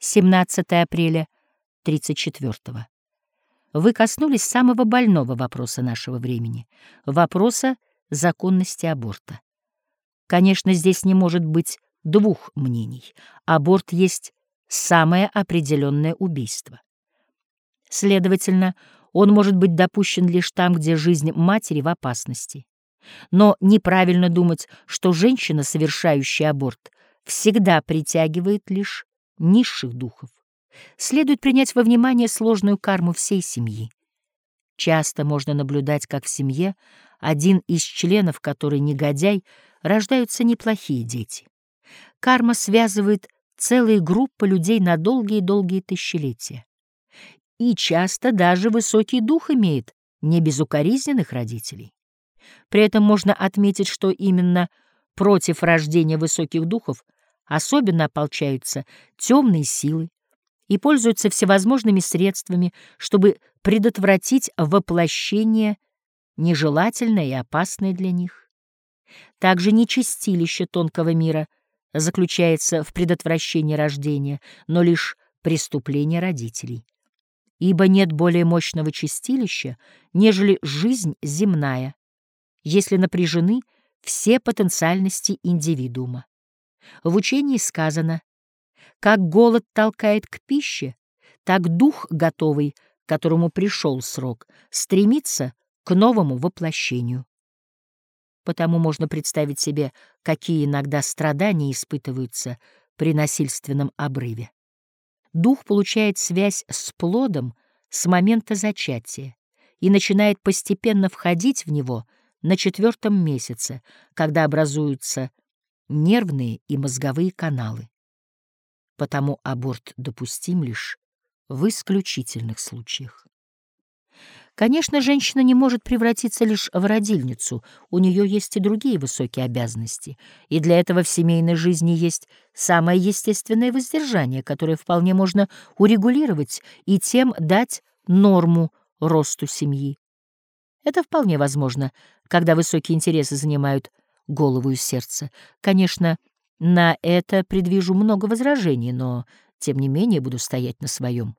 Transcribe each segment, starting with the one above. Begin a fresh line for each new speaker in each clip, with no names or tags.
17 апреля 34 -го. Вы коснулись самого больного вопроса нашего времени — вопроса законности аборта. Конечно, здесь не может быть двух мнений. Аборт есть самое определенное убийство. Следовательно, он может быть допущен лишь там, где жизнь матери в опасности. Но неправильно думать, что женщина, совершающая аборт, всегда притягивает лишь низших духов. Следует принять во внимание сложную карму всей семьи. Часто можно наблюдать, как в семье один из членов, который негодяй, рождаются неплохие дети. Карма связывает целые группы людей на долгие-долгие тысячелетия. И часто даже высокий дух имеет не безукоризненных родителей. При этом можно отметить, что именно против рождения высоких духов особенно ополчаются темные силы и пользуются всевозможными средствами, чтобы предотвратить воплощение нежелательное и опасное для них. Также нечистилище тонкого мира заключается в предотвращении рождения, но лишь преступления родителей. Ибо нет более мощного чистилища, нежели жизнь земная, если напряжены все потенциальности индивидуума. В учении сказано, как голод толкает к пище, так дух готовый, которому пришел срок, стремится к новому воплощению. Потому можно представить себе, какие иногда страдания испытываются при насильственном обрыве. Дух получает связь с плодом с момента зачатия и начинает постепенно входить в него — на четвертом месяце, когда образуются нервные и мозговые каналы. Потому аборт допустим лишь в исключительных случаях. Конечно, женщина не может превратиться лишь в родильницу, у нее есть и другие высокие обязанности, и для этого в семейной жизни есть самое естественное воздержание, которое вполне можно урегулировать и тем дать норму росту семьи. Это вполне возможно, когда высокие интересы занимают голову и сердце. Конечно, на это предвижу много возражений, но, тем не менее, буду стоять на своем.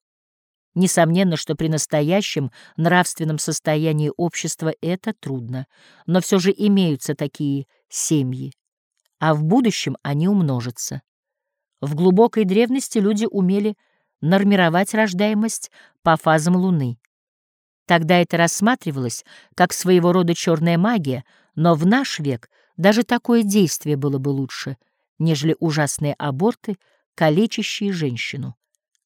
Несомненно, что при настоящем нравственном состоянии общества это трудно, но все же имеются такие семьи, а в будущем они умножатся. В глубокой древности люди умели нормировать рождаемость по фазам Луны. Тогда это рассматривалось как своего рода черная магия, но в наш век даже такое действие было бы лучше, нежели ужасные аборты, калечащие женщину,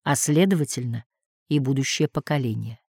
а, следовательно, и будущее поколение.